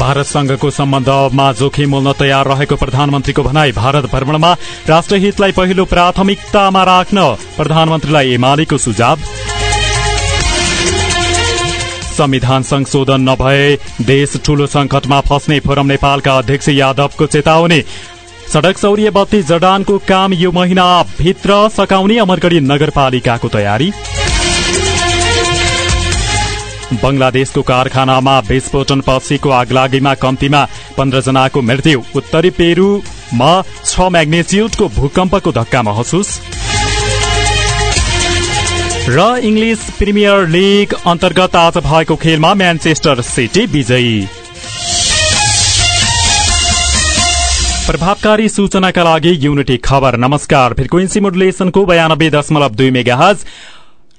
भारतसँगको सम्बन्धमा जोखिम मोल्न तयार रहेको प्रधानमन्त्रीको भनाई भारत भ्रमणमा राष्ट्रहितलाई पहिलो प्राथमिकतामा राख्न प्रधानमन्त्रीलाई एमालेको सुझाव। संविधान संशोधन नभए देश ठूलो संकटमा फस्ने फोरम नेपालका अध्यक्ष यादवको चेतावनी। सड़क सौर्य बत्ती जडानको काम यो महिना भित्र सकाउने अमरगढ़ी नगरपालिकाको तयारी। बंगलादेशको कारखानामा विस्फोटन पछिको आगलागीमा कम्तीमा पन्ध्रजनाको मृत्यु। उत्तरी पेरूमा छ म्याग्नेच्युडको भूकम्पको धक्का महसुस? र इङ्ग्लिस प्रिमियर लिग अन्तर्गत आज भएको खेलमा म्यान्चेस्टर सिटी विजयी। प्रभावकारी सूचनाका लागि युनिटी खबर। नमस्कार फ्रिक्वेन्सी मोडुलेसनको बयानब्बे दशमलव दुई मेगा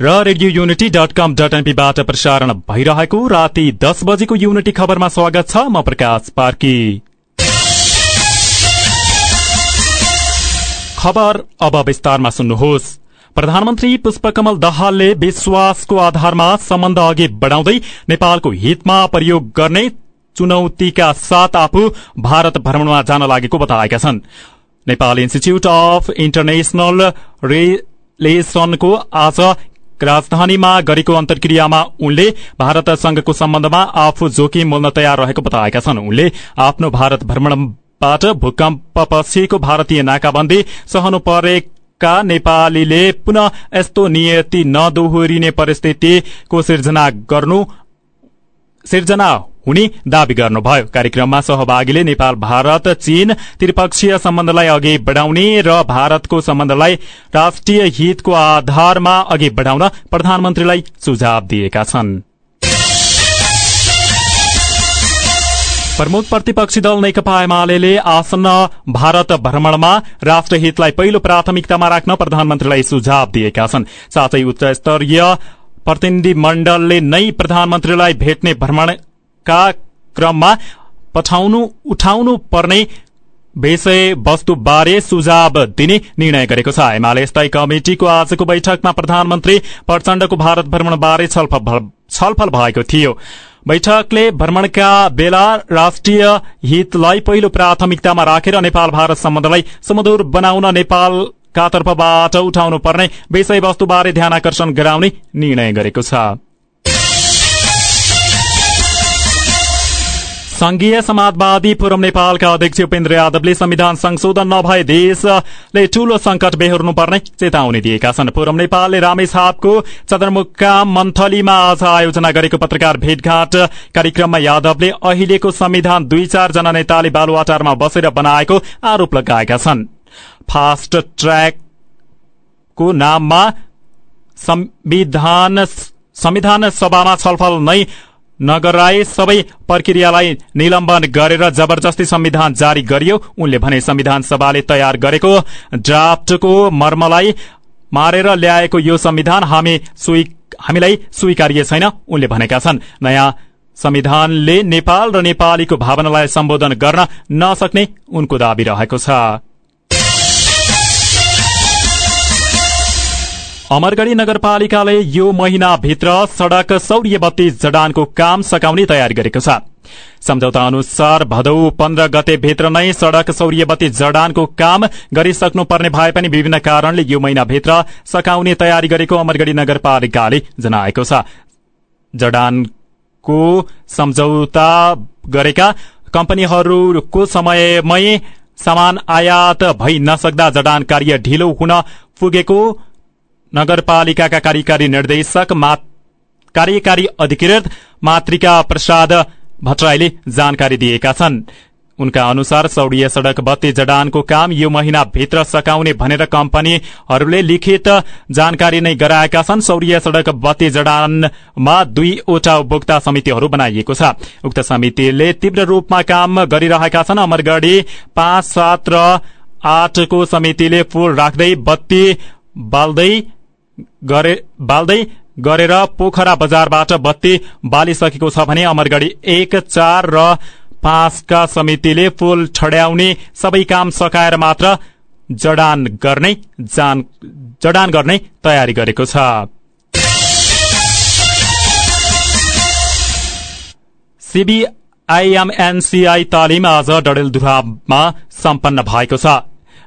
र radio unity dot com dot एनपीबाट प्रसारण भइरहेको राति दस बजेको युनिटी खबरमा स्वागत छ म प्रकाश पार्की। खबर अब विस्तारमा सुन्नुहोस्। प्रधानमन्त्री पुष्पकमल दाहालले विश्वासको आधारमा सम्बन्ध अघि बढ़ाउँदै नेपालको हितमा प्रयोग गर्ने चुनौतीका साथ आफू भारत भ्रमणमा जान लागेको बताएका छन्। नेपाल इन्स्टिच्यूट अफ इन्टरनेशनल रिलेसनको आज राजधानीमा गरेको अन्तर्क्रियामा उनले भारतसँगको सम्बन्धमा आफू जोखिम मोल्न तयार रहेको बताएका छन्। उनले आफ्नो भारत भ्रमणबाट भूकम्प पछिको भारतीय नाकाबन्दी सहनु परेका नेपालीले पुनः यस्तो नियति नदोहोरिने परिस्थितिको सिर्जना गर्नु सिर्जना हुने दावी गर्नुभयो। कार्यक्रममा सहभागीले नेपाल भारत चीन त्रिपक्षीय सम्बन्धलाई अघि बढ़ाउने र भारतको सम्बन्धलाई राष्ट्रिय हितको आधारमा अघि बढ़ाउन प्रधानमन्त्रीलाई सुझाव दिएका छन्। प्रमुख प्रतिपक्षी दल नेकपा एमाले आसन्न भारत भ्रमणमा राष्ट्रहितलाई पहिलो प्राथमिकतामा राख्न प्रधानमन्त्रीलाई सुझाव दिएका छन्। साथै उच्च स्तरीय प्रतिनिधि मण्डलले नै प्रधानमन्त्रीलाई भेट्ने भ्रमण का क्रममा पठाउनु उठाउनु पर्ने विषय वस्तुबारे सुझाव दिने निर्णय गरेको छ। एमाले स्थायी कमिटिको आजको बैठकमा प्रधानमन्त्री प्रचण्डको भारत भ्रमणबारे छलफल भएको थियो। बैठकले भ्रमणका बेला राष्ट्रिय हितलाई पहिलो प्राथमिकतामा राखेर नेपाल भारत सम्बन्धलाई सुमधुर बनाउन नेपालका तर्फबाट उठाउनु पर्ने विषयवस्तुबारे ध्यान आकर्षण गराउने निर्णय गरेको छ। संघीय समाजवादी फोरम नेपालका अध्यक्ष उपेन्द्र यादवले संविधान संशोधन नभए देशले ठूलो संकट बेहोर्नुपर्ने चेतावनी दिएका छन्। फोरम नेपालले रामेछापको चन्द्रमुकाम मन्थलीमा आज आयोजना गरेको पत्रकार भेटघाट कार्यक्रममा यादवले अहिलेको संविधान दुई चारजना नेताले बालुवाटारमा बसेर बनाएको आरोप लगाएका छन्। फास्ट ट्र्याकको नाममा संविधान सभामा छलफल नै नगराए सबै प्रक्रियालाई निलम्बन गरेर जबरजस्ती संविधान जारी गरियो। उनले भने संविधान सभाले तयार गरेको ड्राफ्टको मर्मलाई मारेर ल्याएको यो संविधान हामी हामीलाई स्वीकार्य छैन। उनले भनेका छन् नयाँ संविधानले नेपाल र नेपालीको भावनालाई सम्बोधन गर्न नसक्ने उनको दावी रहेको छ। अमरगढ़ी नगरपालिकाले यो महिनाभित्र सड़क सौर्य बत्ती जडानको काम सकाउने तयारी गरेको छ। सम्झौता अनुसार भदौ पन्ध्र गते भित्र नै सड़क सौर्य बत्ती जडानको काम गरिसक्नु पर्ने भए पनि विभिन्न कारणले यो महिनाभित्र सकाउने तयारी गरेको अमरगढ़ी नगरपालिकाले जनाएको छ। जडानको सम्झौता गरेका कम्पनीहरूको समयमै सामान आयात भइ नसक्दा जडान कार्य ढिलो हुन पुगेको नगरपालिकाका कार्यकारी निर्देशक कार्यकारी अधिकृत मातृका प्रसाद भट्टराईले जानकारी दिएका छन्। उनका अनुसार सौड़ीय सड़क बत्ती जडानको काम यो महिनाभित्र सकाउने भनेर कम्पनीहरूले लिखित जानकारी नै गराएका छन्। सौर्य सड़क बत्ती जडानमा दुईवटा उपभोक्ता समितिहरू बनाइएको छ। उक्त समितिले तीव्र रूपमा काम गरिरहेका छन्। अमरगढ़ी पाँच सात र आठको समितिले फूल राख्दै बत्ती बाल्दै बाल्दै गरेर पोखरा बजारबाट बत्ती बालिसकेको छ भने अमरगढ़ी एक चार र पाँचका समितिले पुल ठड्याउने सबै काम सकाएर मात्र जडान गर्ने जडान गर्ने तयारी गरेको छ। आईएमएनसीआई तालिम आज डडेलधुरामा सम्पन्न भएको छ।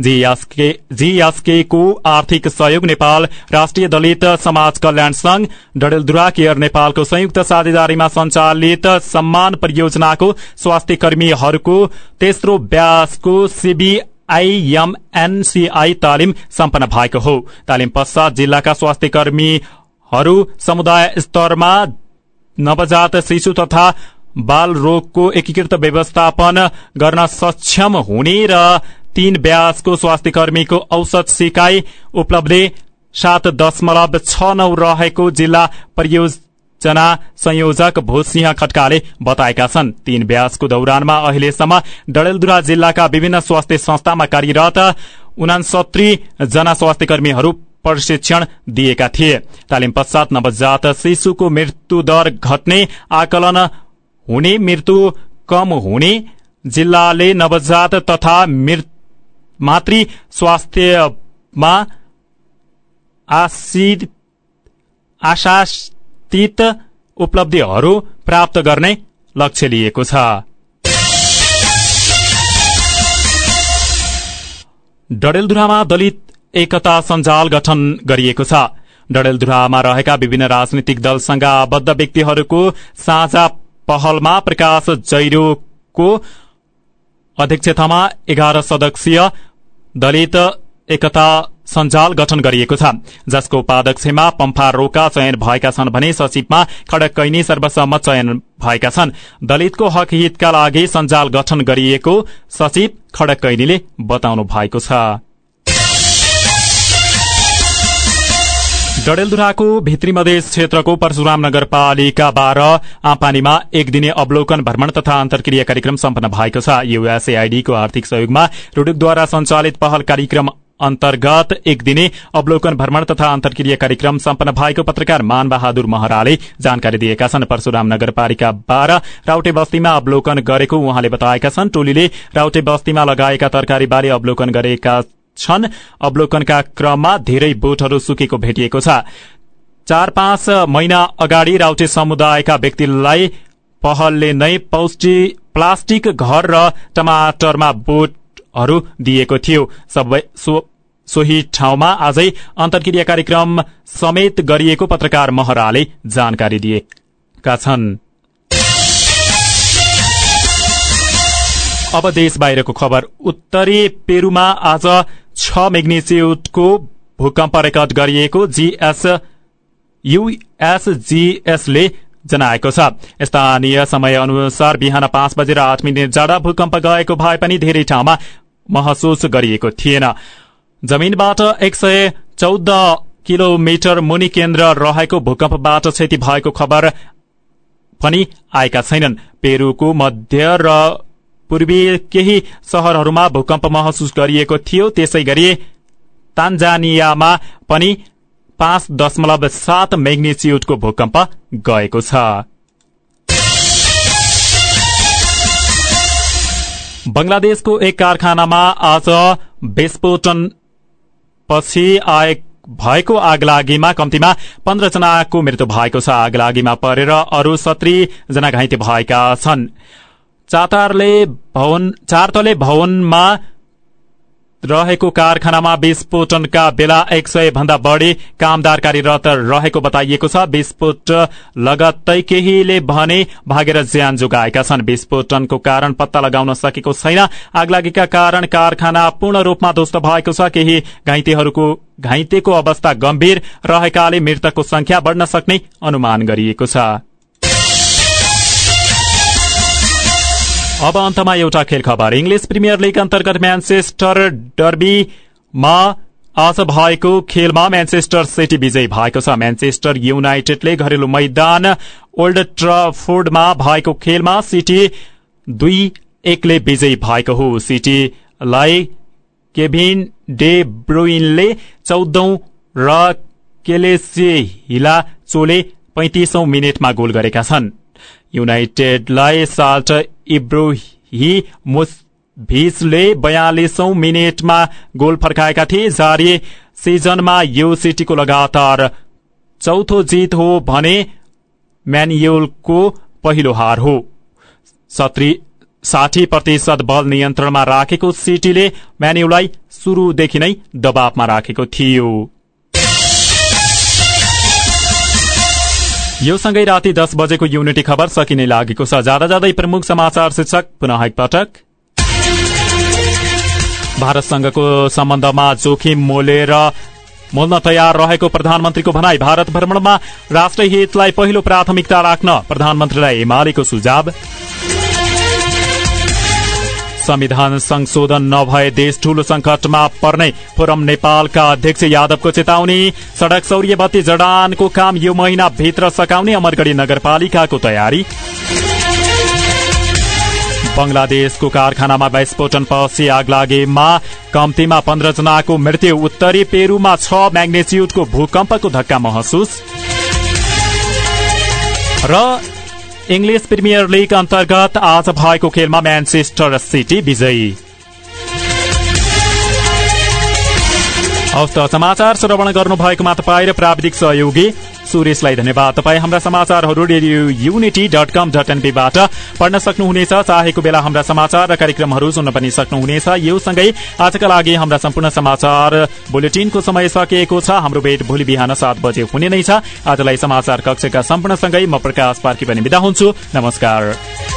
जीएसके को आर्थिक सहयोग नेपाल राष्ट्रिय दलित समाज कल्याण संघ डडेलधुरा केयर नेपालको संयुक्त साझेदारीमा सञ्चालित सम्मान परियोजनाको स्वास्थ्य कर्मीहरूको तेस्रो ब्यासको सीबी आईएमएनसीआई तालिम सम्पन्न भएको हो तालिम पश्चात जिल्लाका स्वास्थ्य कर्मीहरू समुदाय स्तरमा नवजात शिशु तथा बाल रोगको एकीकृत व्यवस्थापन गर्न सक्षम हुने र तीन ब्याजको स्वास्थ्य कर्मीको औसत सिकाई उपलब्धि सात दशमलव छ नौ रहेको जिल्ला परियोजना संयोजक भूसिंह खड्काले बताएका छन्। तीन ब्याजको दौरानमा अहिलेसम्म डडेलधुरा जिल्लाका विभिन्न स्वास्थ्य संस्थामा कार्यरत उनासत्तरी जना स्वास्थ्य कर्मीहरू प्रशिक्षण दिएका थिए। तालिम पश्चात नवजात शिशुको मृत्यु दर घट्ने आकलन हुने मृत्यु कम हुने जिल्लाले नवजात तथा मातृ स्वास्थ्यमा आशातीत उपलब्धिहरू प्राप्त गर्ने लक्ष्य लिएको छ। डडेलधुरामा दलित एकता सञ्जाल गठन गरिएको छ। डडेलधुरामा रहेका विभिन्न राजनीतिक दलसँग आबद्ध व्यक्तिहरूको साझा पहलमा प्रकाश जैरोको अध्यक्षतामा एघार सदस्यीय दलित एकता सञ्जाल गठन गरिएको छ जसको उपाध्यक्षमा पम्फा रोका चयन भएका छन् भने सचिवमा खडक कैनी सर्वसम्मत चयन भएका छन्। दलितको हक हितका लागि सञ्जाल गठन गरिएको सचिव खडक कैनीले बताउनु भएको छ। डडेलधुराको भित्री मधेस क्षेत्रको परशुराम नगरपालिका बाह्र आपानीमा एक दिने अवलोकन भ्रमण तथा अन्तर्क्रिया कार्यक्रम सम्पन्न भएको छ। युएसएआईडीको आर्थिक सहयोगमा रुडुकद्वारा सञ्चालित पहल कार्यक्रम अन्तर्गत एक दिने अवलोकन भ्रमण तथा अन्तर्क्रिया कार्यक्रम सम्पन्न भएको पत्रकार मान बहादुर महराले जानकारी दिएका छन्। परशुराम नगरपालिका बाह्र राउटे बस्तीमा अवलोकन गरेको उहाँले बताएका छन्। टोलीले राउटे बस्तीमा लगाएका तरकारी बारे अवलोकन गरेका छन्। अवलोकनका क्रममा धेरै बोटहरू सुकेको भेटिएको छ। चार पाँच महिना अगाडि राउटे समुदायका व्यक्तिलाई पहलले नै पौष्टिक प्लास्टिक घर र टमाटरमा बोटहरू दिएको थियो। सबै सोही ठाउँमा आजै अन्तर्क्रिया कार्यक्रम समेत गरिएको पत्रकार महराले जानकारी दिएका छन्। अब देश बाहिरको खबर। उत्तरी पेरूमा आज छ मेग्नेच्युडको भूकम्प रेकर्ड गरिएको जीएस युएसजीएसले जनाएको छ। स्थानीय समय अनुसार बिहान पाँच बजेर आठ मिनट जाडा भूकम्प गएको भए पनि धेरै ठाउँमा महसुस गरिएको थिएन। जमीनबाट एक सय चौध किलोमिटर मुनि केन्द्र रहेको भूकम्पबाट क्षति भएको खबर पनि आएका छैनन्। पेरूको मध्य र पूर्वी केही शहरहरूमा भूकम्प महसुस गरिएको थियो त्यसै गरी तान्जानियामा पनि पाँच दशमलव सात मेग्नेच्युडको भूकम्प गएको छ। बंगलादेशको एक कारखानामा आज विस्फोटन पछि भएको आगलागीमा कम्तीमा पन्ध्र जनाको मृत्यु भएको छ। आगलागीमा परेर अरू सत्री जना घाइते भएका छन्। चातारले भवन चारतले भवनमा रहेको कारखानामा विस्फोटनका बेला एक सय भन्दा बढ़ी कामदार कार्यरत रहेको बताइएको छ। विस्फोट लगत्तै केहीले भने भागेर ज्यान जोगाएका छन्। विस्फोटनको कारण पत्ता लगाउन सकेको छैन। आगलागीका कारण कारखाना पूर्ण रूपमा ध्वस्त भएको छ। केही घाइतेहरूको घाइतेको अवस्था गम्भीर। रहेकाले मृतकको संख्या बढ़न सक्ने अनुमान गरिएको छ। अब अन्तमा एउटा खेल खबर इङ्ग्लिस प्रिमियर लिग अन्तर्गत म्यान्चेस्टर डर्बीमा आज भएको खेलमा म्यान्चेस्टर सिटी विजयी भएको छ म्यान्चेस्टर युनाइटेडले घरेलु मैदान ओल्ड ट्रफोर्डमा भएको खेलमा सिटी दुई एकले विजयी भएको हो सिटीलाई केभिन डे ब्रुइनले चौधौं र केलेसे हिला चोले पैंतिसौं मिनटमा गोल गरेका छन् युनाइटेडलाई साल्ट इब्रोही मुसभिसले बयालिसौं मिनटमा गोल फर्काएका थिए। जारी सिजनमा यो सिटीको लगातार चौथो जित हो भने म्यानुएलको पहिलो हार हो। साठी प्रतिशत बल नियन्त्रणमा राखेको सिटीले म्यान्युलाई शुरूदेखि नै दबावमा राखेको थियो। यो सँगै राति दस बजेको युनिटी खबर सकिने लागेको छ। जाँदा जाँदै प्रमुख समाचार शीर्षक पुनः एकपटक भारतसँगको सम्बन्धमा जोखिम मोलेर मोल्न तयार रहेको प्रधानमन्त्रीको भनाई। भारत भ्रमणमा राष्ट्रिय हितलाई पहिलो प्राथमिकता राख्न प्रधानमन्त्रीलाई एमालेको सुझाव। संविधान संशोधन नभए देश ठूलो संकटमा पर्ने फोरम नेपालका अध्यक्ष यादवको चेतावनी सड़क सौर्य बत्ती जडानको काम यो महिना भित्र सकाउने अमरगढ़ी नगरपालिकाको तयारी। बंगलादेशको कारखानामा विस्फोटनपछि आग लागेमा कम्तीमा पन्ध्र जनाको मृत्यु उत्तरी पेरूमा छ म्याग्नेच्युडको भूकम्पको धक्का महसुस। र इङ्ग्लिस प्रिमियर लिग अन्तर्गत आज भएको खेलमा म्यान्चेस्टर सिटी विजयी। हवस् समाचार श्रवण गर्नुभएकोमा तपाईँ र प्राविधिक सहयोगी सुरेशलाई धन्यवाद। तपाईँ हाम्रा समाचारहरू radio unity dot com dot एनपीबाट पढ्न सक्नुहुनेछ। चाहेको बेला हाम्रा समाचार र कार्यक्रमहरू सुन्न पनि सक्नुहुनेछ। यो सँगै आजका लागि हाम्रा सम्पूर्ण समाचार बुलेटिनको समय सकिएको छ। हाम्रो भेट भोलि बिहान सात बजे हुने नै छ। आजलाई समाचार कक्षका सम्पूर्णसँगै म प्रकाश पार्की पनि विदा हुन्छु। नमस्कार।